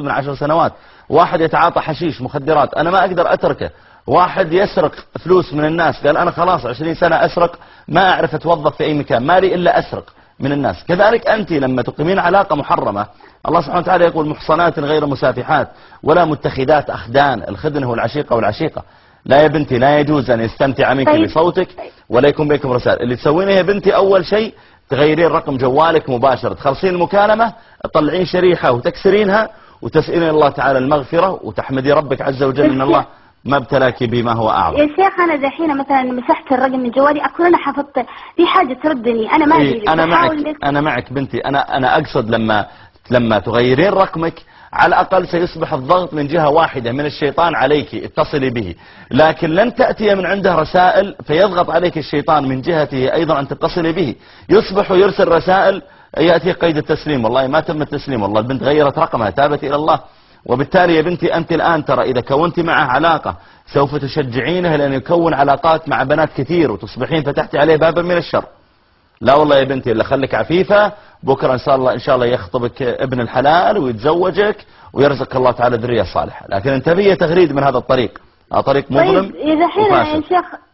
من عشر سنوات. واحد يتعاطى حشيش مخدرات أنا ما أقدر أتركه. واحد يسرق فلوس من الناس قال أنا خلاص عشرين سنة أسرق ما أعرف أتوظف في أي مكان مالي إلا أسرق من الناس. كذلك أنت لما تقيمين علاقة محرمة الله سبحانه وتعالى يقول محصنات غير مسافحات ولا متخذات أخدان الخدنة والعشيقة والعشيقة. لا يا بنتي لا يجوز أن يستمتع منك طيب. بصوتك ولا يكون بينكم رسائل. اللي تسوينه يا بنتي أول شيء تغيرين رقم جوالك مباشرة. تخلصين المكالمة تطلعين شريحة وتكسرينها وتسألين الله تعالى المغفرة وتحمدي ربك عز وجل أن الله ما ابتلاك بما هو أعظم. يا شيخ أنا دحين مثلا مسحت الرقم من جوالي اكون أنا حفظته في حاجة تردني أنا ما أدري. إيه أنا معك بحاول بس- أنا معك بنتي أنا أنا أقصد لما لما تغيرين رقمك على الأقل سيصبح الضغط من جهة واحدة من الشيطان عليك اتصلي به. لكن لن تأتي من عنده رسائل فيضغط عليك الشيطان من جهته أيضا أن تتصلي به. يصبح ويرسل رسائل يأتي قيد التسليم والله ما تم التسليم والله البنت غيرت رقمها تابت إلى الله. وبالتالي يا بنتي أنت الآن ترى إذا كونت معه علاقة سوف تشجعينه لأن يكون علاقات مع بنات كثير وتصبحين فتحتي عليه بابا من الشر. لا والله يا بنتي إلا خليك عفيفة بكرة إن شاء الله إن شاء الله يخطبك ابن الحلال ويتزوجك ويرزقك الله تعالى ذرية صالحة. لكن انتبهي تغريد من هذا الطريق. هذا طريق مظلم طيب إذا حين يا شيخ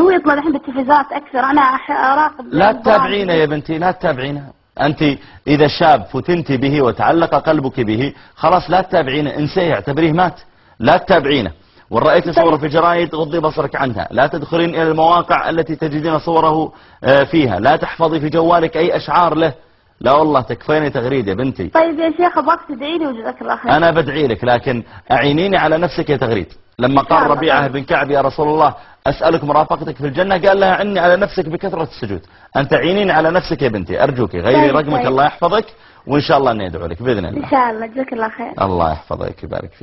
هو يطلع الحين بالتلفزيونات أكثر. أنا أراقب لا تتابعينه يا بنتي لا تتابعينه. أنت إذا شاب فتنت به وتعلق قلبك به خلاص لا تتابعينه. انسيه اعتبريه مات. لا تتابعينه. وان رايت صورة في جرايد غضي بصرك عنها. لا تدخلين إلى المواقع التي تجدين صوره آه، فيها. لا تحفظي في جوالك أي أشعار له. لا والله تكفيني تغريد يا بنتي. طيب يا شيخ أبغاك تدعي لي وجزاك الله خير. أنا بدعي لك لكن أعينيني على نفسك يا تغريد. لما قال. ربيعة بن كعب يا رسول الله أسألك مرافقتك في الجنة. قال لها عني على نفسك بكثرة السجود. أنت عينيني على نفسك يا بنتي. أرجوك غيري طيب، رقمك طيب. الله يحفظك وإن شاء الله أني أدعو لك بإذن الله. إن شاء الله. جزاك الله خير. الله يحفظك ويبارك فيك.